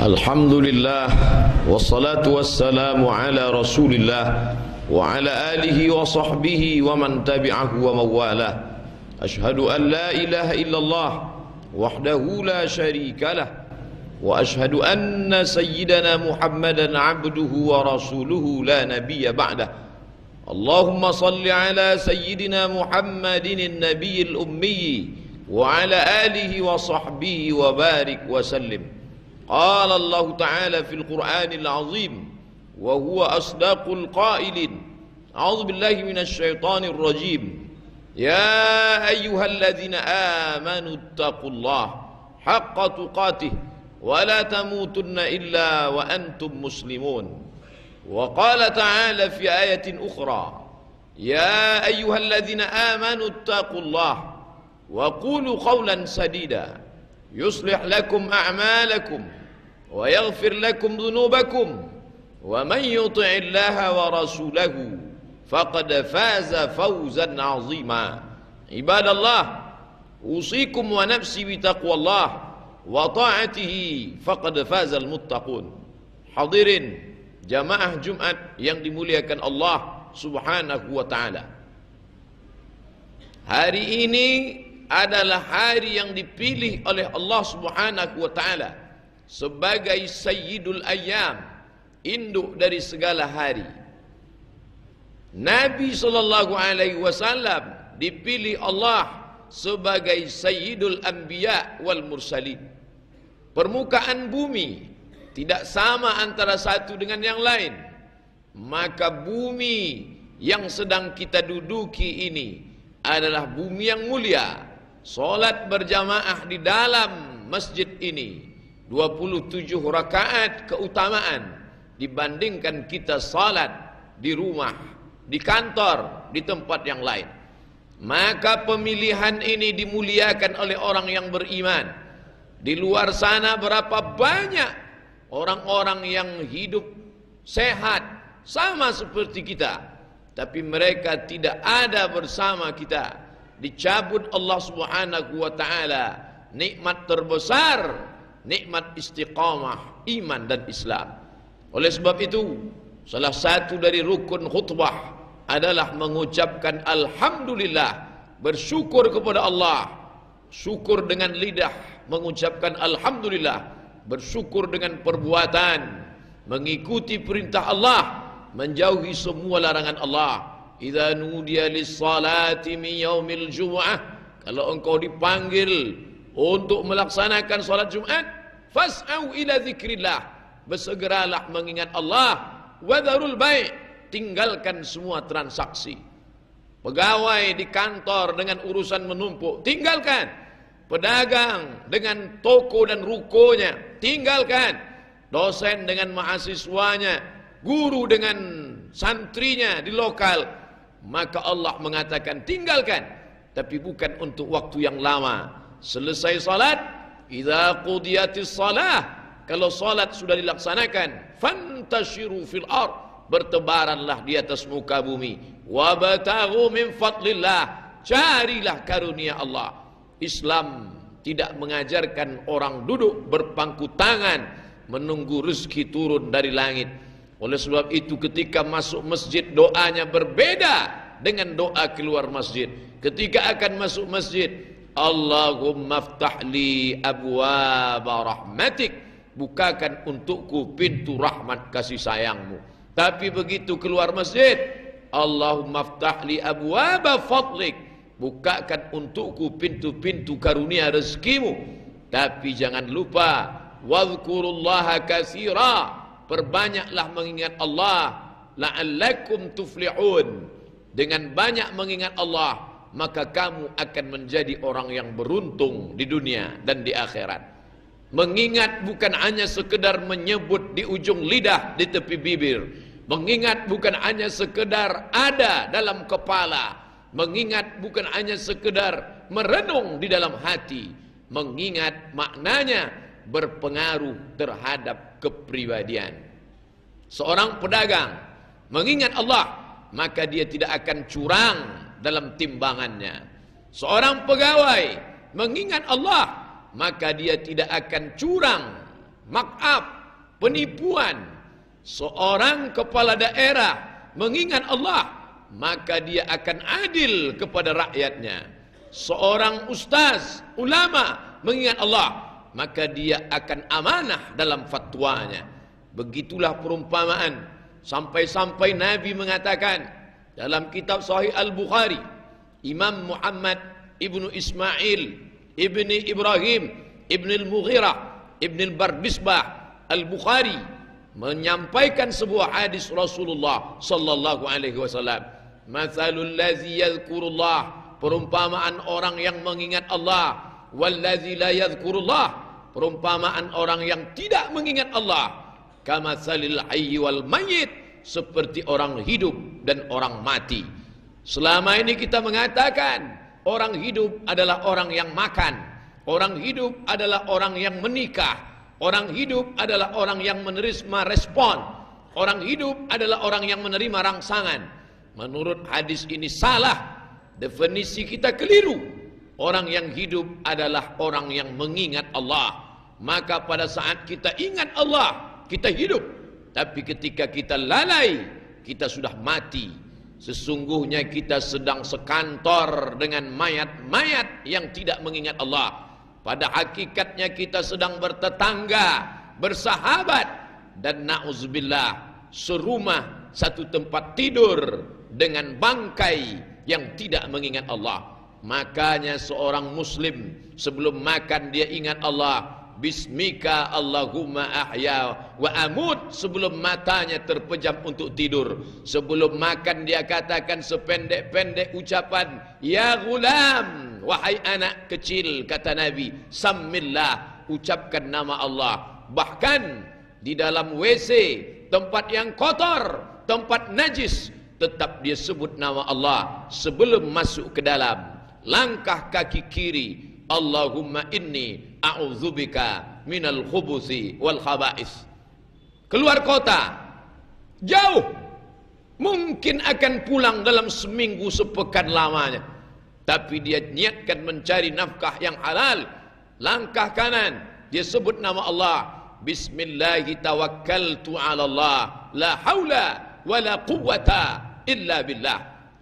الحمد لله والصلاة والسلام على رسول الله وعلى آله وصحبه ومن تبعه ومن والاه أشهد أن لا إله إلا الله وحده لا شريك له وأشهد أن سيدنا محمدا عبده ورسوله لا نبي بعده. اللهم صل على سيدنا محمد النبي الأمي وعلى آله وصحبه وبارك وسلم. قال الله تعالى في القرآن العظيم وهو أصدق القائلين. أعوذ بالله من الشيطان الرجيم. يا أيها الذين آمنوا اتقوا الله حق تقاته ولا تموتن إلا وأنتم مسلمون. وقال تعالى في آية أخرى يا أيها الذين آمنوا اتقوا الله وقولوا قولا سديدا. يصلح لكم أعمالكم ويغفر لكم ذنوبكم ومن يطع الله ورسوله فقد فاز فوزا عظيما عباد الله أوصيكم ونفسي بتقوى الله وطاعته فقد فاز المتقون حاضرين jamaah Jumat yang dimuliakan Allah Subhanahu wa taala. Hari ini adalah hari yang dipilih oleh Allah Subhanahu wa taala sebagai sayyidul ayyam, induk dari segala hari. Nabi sallallahu alaihi wasallam dipilih Allah sebagai sayyidul anbiya wal mursalin. Permukaan bumi tidak sama antara satu dengan yang lain. Maka bumi yang sedang kita duduki ini adalah bumi yang mulia. Solat berjamaah di dalam masjid ini 27 rakaat keutamaan dibandingkan kita salat di rumah, di kantor, di tempat yang lain. Maka pemilihan ini dimuliakan oleh orang yang beriman. Di luar sana berapa banyak orang-orang yang hidup sehat sama seperti kita tapi mereka tidak ada bersama kita dicabut Allah Subhanahu wa taala nikmat terbesar nikmat istiqamah iman dan Islam. Oleh sebab itu salah satu dari rukun khutbah adalah mengucapkan alhamdulillah bersyukur kepada Allah. Syukur dengan lidah mengucapkan alhamdulillah bersyukur dengan perbuatan mengikuti perintah Allah menjauhi semua larangan Allah. Idza nudiya lis-salati min yaumil jumu'ah kalau engkau dipanggil untuk melaksanakan salat Jumat fas'au ila zikrillah. Bersegeralah mengingat Allah. Wadharul bai' tinggalkan semua transaksi. Pegawai di kantor dengan urusan menumpuk tinggalkan. Pedagang dengan toko dan rukonya tinggalkan. Dosen dengan mahasiswanya guru dengan santrinya di lokal. Maka Allah mengatakan tinggalkan. Tapi bukan untuk waktu yang lama. Selesai salat idza qudiyatis salah kalau salat sudah dilaksanakan fantashiru fil ard bertebaranlah di atas muka bumi wabtaghu min fadlillah carilah karunia Allah Islam tidak mengajarkan orang duduk berpangku tangan menunggu rezeki turun dari langit. Oleh sebab itu ketika masuk masjid doanya berbeda dengan doa keluar masjid. Ketika akan masuk masjid, Allahumma ftah li abwaba rahmatik. Bukakan untukku pintu rahmat kasih sayangmu. Tapi begitu keluar masjid, Allahumma ftah li abwaba fadlik. Bukakan untukku pintu-pintu karunia rezekimu. Tapi jangan lupa wadhkurullaha katsira. Perbanyaklah mengingat Allah. La'allakum tuflihun. Dengan banyak mengingat Allah maka kamu akan menjadi orang yang beruntung di dunia dan di akhirat mengingat bukan hanya sekedar menyebut di ujung lidah di tepi bibir mengingat bukan hanya sekedar ada dalam kepala Mengingat bukan hanya sekedar merenung di dalam hati. Mengingat maknanya berpengaruh terhadap kepribadian. Seorang pedagang mengingat Allah, maka dia tidak akan curang dalam timbangannya. Seorang pegawai mengingat Allah, maka dia tidak akan curang makab, penipuan. Seorang kepala daerah mengingat Allah, maka dia akan adil kepada rakyatnya. Seorang ustaz, ulama mengingat Allah, maka dia akan amanah dalam fatwanya. Begitulah perumpamaan sampai-sampai Nabi mengatakan dalam kitab Sahih Al-Bukhari, Imam Muhammad ibnu Ismail ibni Ibrahim ibni Al-Mughirah ibni Al-Bardisbah Al-Bukhari menyampaikan sebuah hadis Rasulullah sallallahu alaihi wasallam. Mathalul ladzi yadhkurullah perumpamaan orang yang mengingat Allah. Wallazi la yadhkurullah perumpamaan orang yang tidak mengingat Allah. Kamatsalil hayy wal mayyit seperti orang hidup dan orang mati selama ini kita mengatakan orang hidup adalah orang yang makan orang hidup adalah orang yang menikah Orang hidup adalah orang yang menerima respon. Orang hidup adalah orang yang menerima rangsangan. Menurut hadis ini salah. Definisi kita keliru. Orang yang hidup adalah orang yang mengingat Allah. Maka pada saat kita ingat Allah, kita hidup. Tapi ketika kita lalai, kita sudah mati. Sesungguhnya kita sedang sekantor dengan mayat-mayat yang tidak mengingat Allah. Pada hakikatnya kita sedang bertetangga, bersahabat dan na'udzubillah serumah satu tempat tidur dengan bangkai yang tidak mengingat Allah. Makanya seorang muslim sebelum makan dia ingat Allah. Bismika Allahumma ahya. Wa amut sebelum matanya terpejam untuk tidur. Sebelum makan dia katakan sependek-pendek ucapan Ya gulam wahai anak kecil kata Nabi. Sammillah ucapkan nama Allah. Bahkan di dalam WC tempat yang kotor tempat najis tetap dia sebut nama Allah sebelum masuk ke dalam. Langkah kaki kiri Allahumma inni a'udzubika minal khubuthi wal khaba'is. Keluar kota. Jauh. Mungkin akan pulang dalam seminggu sepekan lamanya. Tapi dia niatkan mencari nafkah yang halal. Langkah kanan. Dia sebut nama Allah. Bismillahirrahmanirrahim la haula wala quwwata illa billah.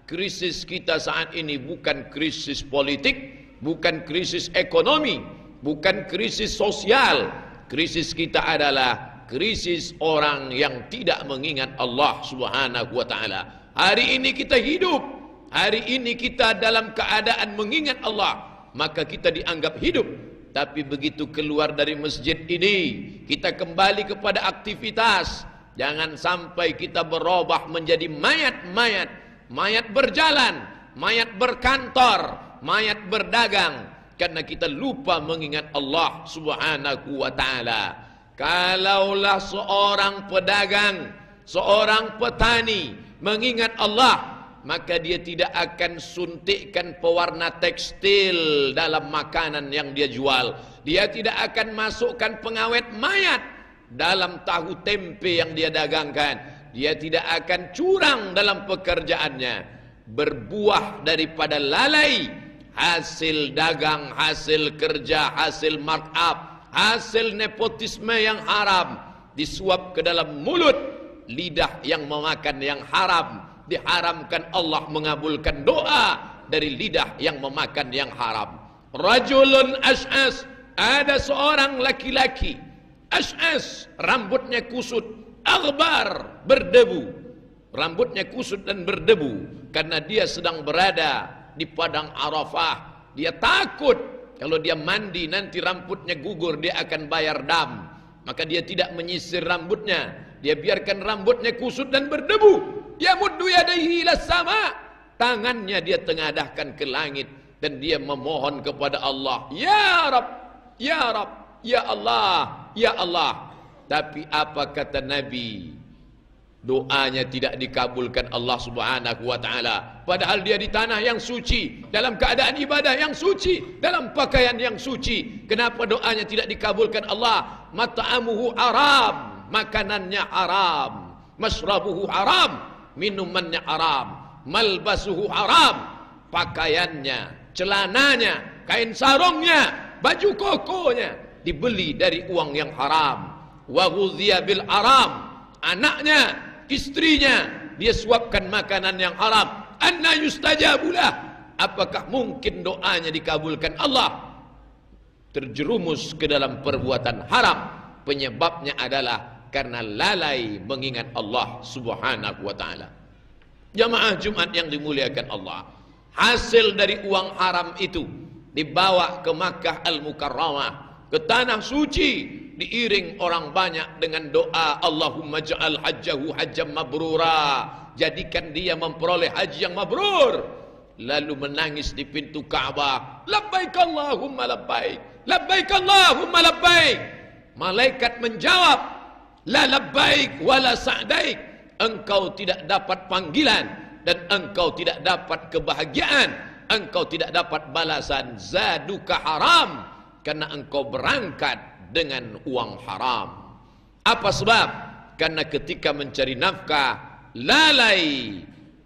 Krisis kita saat ini bukan krisis politik bukan krisis ekonomi bukan krisis sosial. Krisis kita adalah krisis orang yang tidak mengingat Allah Subhanahu wa taala. Hari ini kita hidup. Hari ini kita dalam keadaan mengingat Allah. Maka kita dianggap hidup. Tapi begitu keluar dari masjid ini kita kembali kepada aktivitas. Jangan sampai kita berubah menjadi mayat-mayat. Mayat berjalan mayat berkantor mayat berdagang karena kita lupa mengingat Allah Subhanahu wa taala kalaulah seorang pedagang seorang petani mengingat Allah maka dia tidak akan suntikkan pewarna tekstil dalam makanan yang dia jual. Dia tidak akan masukkan pengawet mayat dalam tahu tempe yang dia dagangkan. Dia tidak akan curang dalam pekerjaannya. Berbuah daripada lalai hasil dagang, hasil kerja, hasil markup, hasil nepotisme yang haram disuap ke dalam mulut lidah yang memakan yang haram. Diharamkan Allah mengabulkan doa dari lidah yang memakan yang haram. Rajulun ash'as ada seorang laki-laki. Ash'as rambutnya kusut aghbar berdebu. Rambutnya kusut dan berdebu karena dia sedang berada di padang Arafah dia takut kalau dia mandi nanti rambutnya gugur dia akan bayar dam maka dia tidak menyisir rambutnya dia biarkan rambutnya kusut dan berdebu Ya muddu yadaihi sama. Tangannya dia tengadahkan ke langit dan dia memohon kepada Allah, "Ya Rab, ya Rab, ya Allah, ya Allah." Tapi apa kata Nabi? Doanya tidak dikabulkan Allah Subhanahu wa taala. Padahal dia di tanah yang suci, dalam keadaan ibadah yang suci, dalam pakaian yang suci. Kenapa doanya tidak dikabulkan Allah? Mata'amuhu haram, makanannya haram, masrabuhu haram, minumannya haram, malbasuhu haram, pakaiannya, celananya, kain sarungnya, baju kokonya dibeli dari uang yang haram. wa ghudhiya bil haram anaknya istrinya dia suapkan makanan yang haram. Anna yustajabulah apakah mungkin doanya dikabulkan Allah? Terjerumus ke dalam perbuatan haram. Penyebabnya adalah karena lalai mengingat Allah Subhanahu wa taala. Jamaah Jumat yang dimuliakan Allah hasil dari uang haram itu dibawa ke Makkah Al-Mukarramah ke tanah suci diiring orang banyak dengan doa Allahumma ja'al hajjahu hajjam mabrura. Jadikan dia memperoleh haji yang mabrur. Lalu menangis di pintu Ka'bah labbaik Allahumma labbaik. Labbaik Allahumma labbaik. Malaikat menjawab la labbaik wala sa'daik. Engkau tidak dapat panggilan dan engkau tidak dapat kebahagiaan. Engkau tidak dapat balasan. Zaduka haram. Karena engkau berangkat dengan uang haram. Apa sebab? Karena ketika mencari nafkah lalai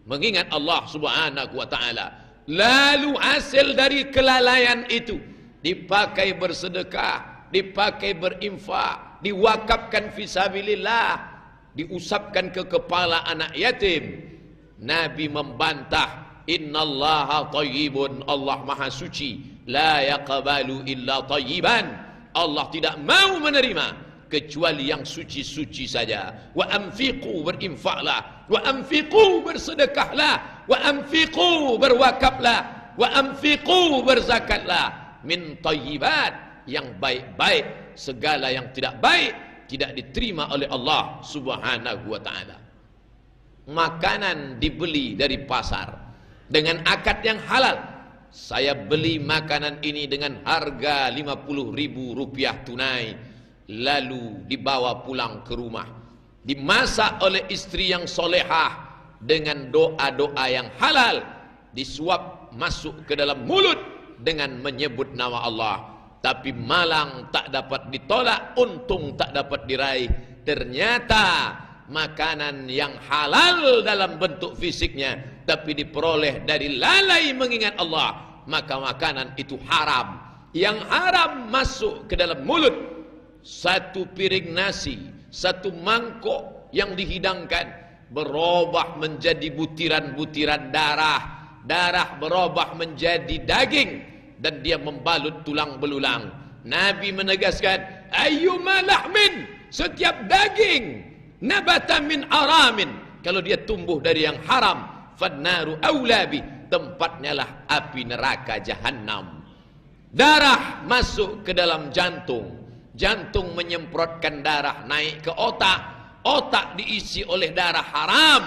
mengingat Allah Subhanahu wa taala. Lalu hasil dari kelalaian itu dipakai bersedekah, dipakai berinfak, diwakafkan fisabilillah, diusapkan ke kepala anak yatim. Nabi membantah, "Innallaha thayyibun." Allah Maha Suci, la yaqbalu illa thayyiban. Allah tidak mau menerima kecuali yang suci-suci saja. Wa anfiqu berinfaklah, wa anfiqu bersedekahlah, wa anfiqu berwakaflah, wa anfiqu berzakatlah min tayyibat yang baik-baik segala yang tidak baik tidak diterima oleh Allah Subhanahu wa taala. Makanan dibeli dari pasar dengan akad yang halal saya beli makanan ini dengan harga 50 ribu rupiah tunai lalu dibawa pulang ke rumah. Dimasak oleh istri yang solehah dengan doa-doa yang halal. Disuap masuk ke dalam mulut dengan menyebut nama Allah. Tapi malang tak dapat ditolak untung tak dapat diraih. Ternyata makanan yang halal dalam bentuk fisiknya tapi diperoleh dari lalai mengingat Allah maka makanan itu haram. Yang haram masuk ke dalam mulut. Satu piring nasi satu mangkok yang dihidangkan berubah menjadi butiran-butiran darah. Darah berubah menjadi daging dan dia membalut tulang belulang. Nabi menegaskan ayyuma lahmin setiap daging nabata min aramin. Kalau dia tumbuh dari yang haram fannaru aulabi tempatnya lah api neraka jahanam darah masuk ke dalam jantung. Jantung menyemprotkan darah naik ke otak. Otak diisi oleh darah haram.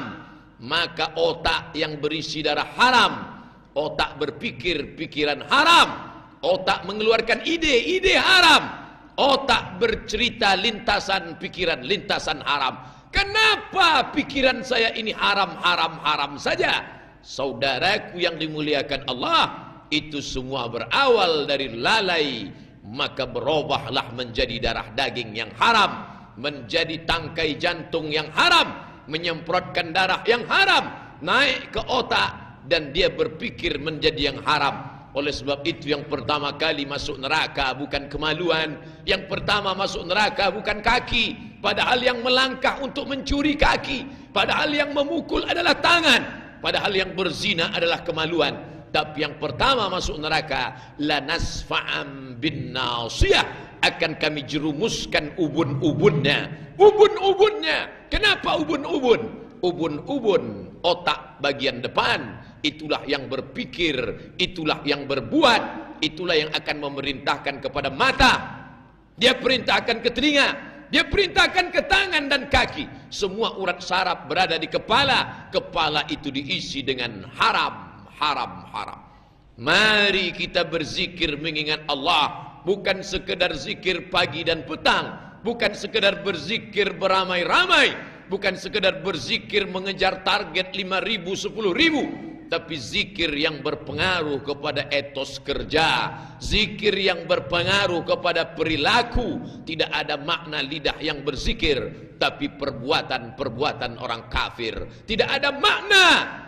Maka otak yang berisi darah haram otak berpikir pikiran haram. Otak mengeluarkan ide-ide haram otak bercerita lintasan pikiran lintasan haram. Kenapa pikiran saya ini haram haram haram saja? Saudaraku yang dimuliakan Allah itu semua berawal dari lalai. Maka berubahlah menjadi darah daging yang haram menjadi tangkai jantung yang haram menyemprotkan darah yang haram naik ke otak dan dia berpikir menjadi yang haram oleh sebab itu yang pertama kali masuk neraka bukan kemaluan. Yang pertama masuk neraka bukan kaki. Padahal yang melangkah untuk mencuri kaki Padahal yang memukul adalah tangan Padahal yang berzina adalah kemaluan. Tapi yang pertama masuk neraka La nasfa'am bin nasiyah. Akan kami jerumuskan ubun-ubunnya. Ubun-ubunnya. Kenapa ubun-ubun? Ubun-ubun otak bagian depan itulah yang berpikir, itulah yang berbuat, itulah yang akan memerintahkan kepada mata. Dia perintahkan ke telinga, dia perintahkan ke tangan dan kaki. Semua urat saraf berada di kepala, kepala itu diisi dengan haram, haram, haram. Mari kita berzikir mengingat Allah, bukan sekedar zikir pagi dan petang, bukan sekedar berzikir beramai-ramai, bukan sekedar berzikir mengejar target 5000 10000 tapi zikir yang berpengaruh kepada etos kerja zikir yang berpengaruh kepada perilaku tidak ada makna lidah yang berzikir tapi perbuatan-perbuatan orang kafir. Tidak ada makna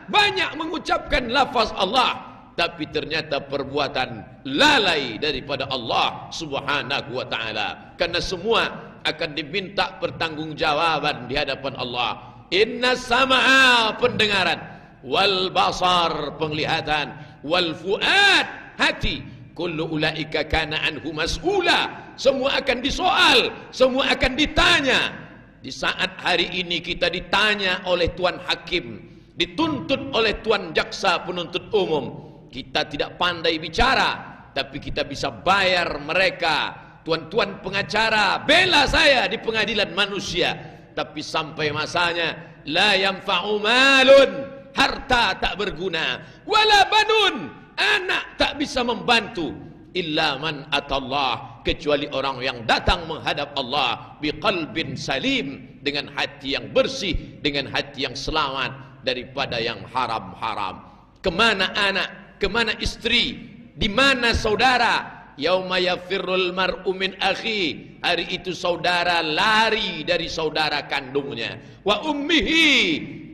banyak mengucapkan lafaz Allah tapi ternyata perbuatan lalai daripada Allah Subhanahu wa taala. Karena semua akan diminta pertanggungjawaban di hadapan Allah. Inna sama'a pendengaran wal basar penglihatan. Wal fuad hati. Kullu ulaika kana anhu mas'ula. Semua akan disoal. Semua akan ditanya. Di saat hari ini kita ditanya oleh tuan hakim. Dituntut oleh tuan jaksa penuntut umum. Kita tidak pandai bicara tapi kita bisa bayar mereka. Tuan-tuan pengacara bela saya di pengadilan manusia. Tapi sampai masanya la yanfa'u malun harta tak berguna wala banun anak tak bisa membantu illa man atallah kecuali orang yang datang menghadap Allah biqalbin salim dengan hati yang bersih dengan hati yang selamat daripada yang haram-haram kemana anak kemana istri, di mana saudara. Yauma yafirrul mar'u min akhi. Hari itu saudara lari dari saudara kandungnya. Wa ummihi,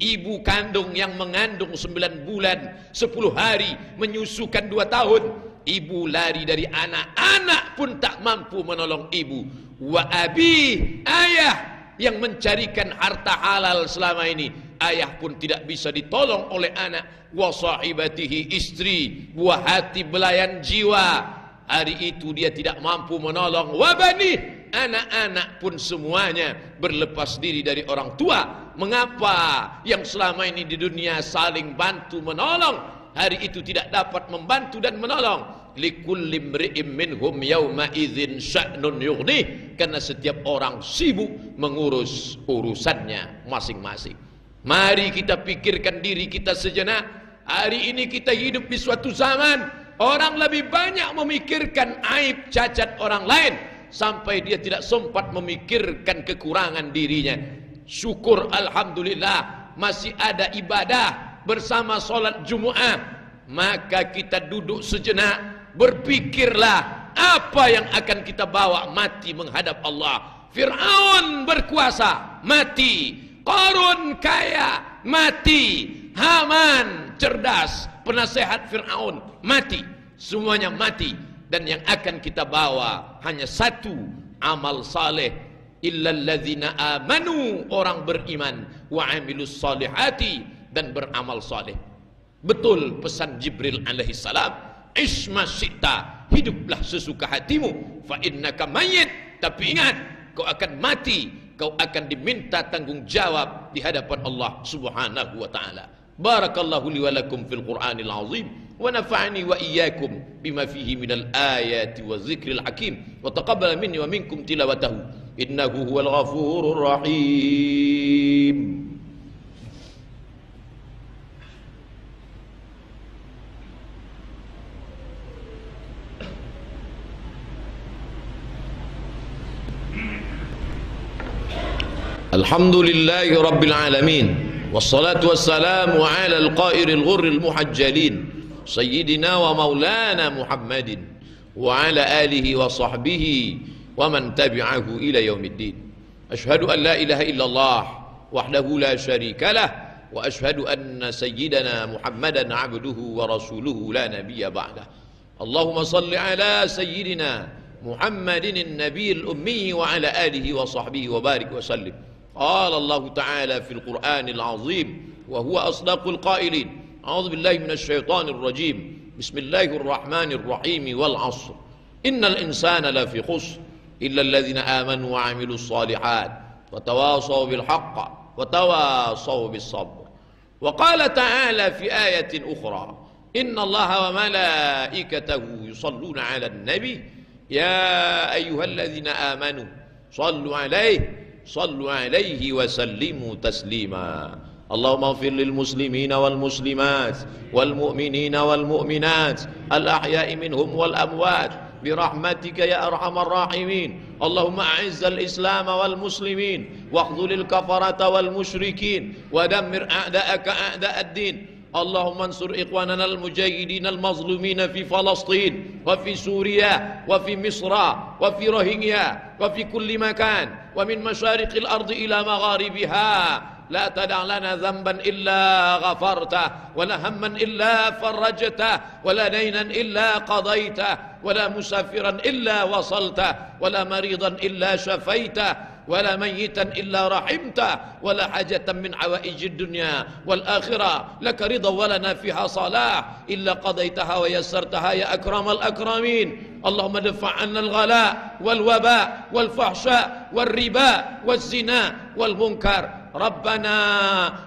ibu kandung yang mengandung sembilan bulan, sepuluh hari, menyusukan dua tahun. Ibu lari dari anak, anak pun tak mampu menolong ibu. Wa abi, ayah yang mencarikan harta halal selama ini ayah pun tidak bisa ditolong oleh anak wa sahibatihi istri buah hati belayan jiwa hari itu dia tidak mampu menolong. Wa bani anak-anak pun semuanya berlepas diri dari orang tua. Mengapa yang selama ini di dunia saling bantu menolong? Hari itu tidak dapat membantu dan menolong. Likulli imri'im minhum yawma idzin sya'nun yughni. Karena setiap orang sibuk mengurus urusannya masing-masing. Mari kita pikirkan diri kita sejenak. Hari ini kita hidup di suatu zaman orang lebih banyak memikirkan aib cacat orang lain sampai dia tidak sempat memikirkan kekurangan dirinya. Syukur alhamdulillah masih ada ibadah bersama solat Jumaat. Maka kita duduk sejenak berpikirlah apa yang akan kita bawa mati menghadap Allah. Fir'aun berkuasa mati Qarun kaya mati Haman cerdas penasehat Fir'aun mati. Semuanya mati. Dan yang akan kita bawa hanya satu amal saleh. Illalladzina amanu orang beriman. Wa amilus salihati dan beramal saleh betul pesan Jibril alaihi salam isma syi'ta hiduplah sesuka hatimu. Fa innaka mayyit. Tapi ingat kau akan mati. Kau akan diminta tanggungjawab di hadapan Allah Subhanahu wa taala. بارك الله لي ولكم في القرآن العظيم ونفعني وإياكم بما فيه من الآيات والذكر الحكيم وتقبل مني ومنكم تلاوته إنه هو الغفور الرحيم. الحمد لله رب العالمين. والصلاة والسلام على القائر الغر المحجلين سيدنا ومولانا محمد وعلى آله وصحبه ومن تبعه إلى يوم الدين. أشهد أن لا إله إلا الله وحده لا شريك له وأشهد أن سيدنا محمدا عبده ورسوله لا نبي بعده. اللهم صل على سيدنا محمد النبي الأمي وعلى آله وصحبه وبارك وسلم. قال الله تعالى في القرآن العظيم وهو أصدق القائلين. أعوذ بالله من الشيطان الرجيم. بسم الله الرحمن الرحيم والعصر. إن الإنسان لفي خسر إلا الذين آمنوا وعملوا الصالحات وتواصوا بالحق وتواصوا بالصبر. وقال تعالى في آية أخرى إن الله وملائكته يصلون على النبي يا أيها الذين آمنوا صلوا عليه صلوا عليه وسلموا تسليما. اللهم اغفر للمسلمين والمسلمات والمؤمنين والمؤمنات الأحياء منهم والأموات برحمتك يا أرحم الراحمين. اللهم أعز الإسلام والمسلمين واخذل الكفرة والمشركين ودمر أعداءك أعداء الدين. اللهم انصر إخواننا المجاهدين المظلومين في فلسطين وفي سوريا وفي مصر وفي روهينيا وفي كل مكان ومن مشارق الأرض إلى مغاربها. لا تدع لنا ذنبا إلا غفرته ولا هما إلا فرجته ولا دينا إلا قضيته ولا مسافرا إلا وصلته ولا مريضا إلا شفيته ولا ميتا إلا رحمته ولا حاجة من عوائج الدنيا والآخرة. لك رضا ولنا فيها صلاح. إلا قضيتها ويسرتها يا أكرم الأكرمين. اللهم دفع عنا الغلاء والوباء والفحشاء والربا والزنا والمنكر. ربنا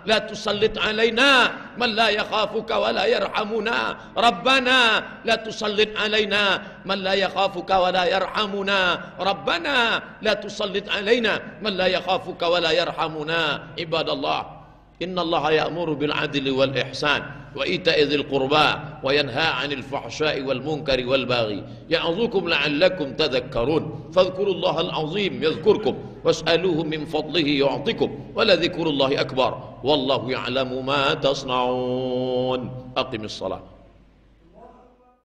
لا تسلط علينا من لا يخافك ولا يرحمنا. ربنا لا تسلط علينا من لا يخافك ولا يرحمنا. ربنا لا تسلط علينا من لا يخافك ولا يرحمنا. عباد الله إن الله يأمر بالعدل والإحسان وإيتاء ذي القربى وينهى عن الفحشاء والمنكر والباغي يعظكم لعلكم تذكرون فاذكروا الله العظيم يذكركم واسألوه من فضله يعطكم ولذكر الله أكبر والله يعلم ما تصنعون أقم الصلاة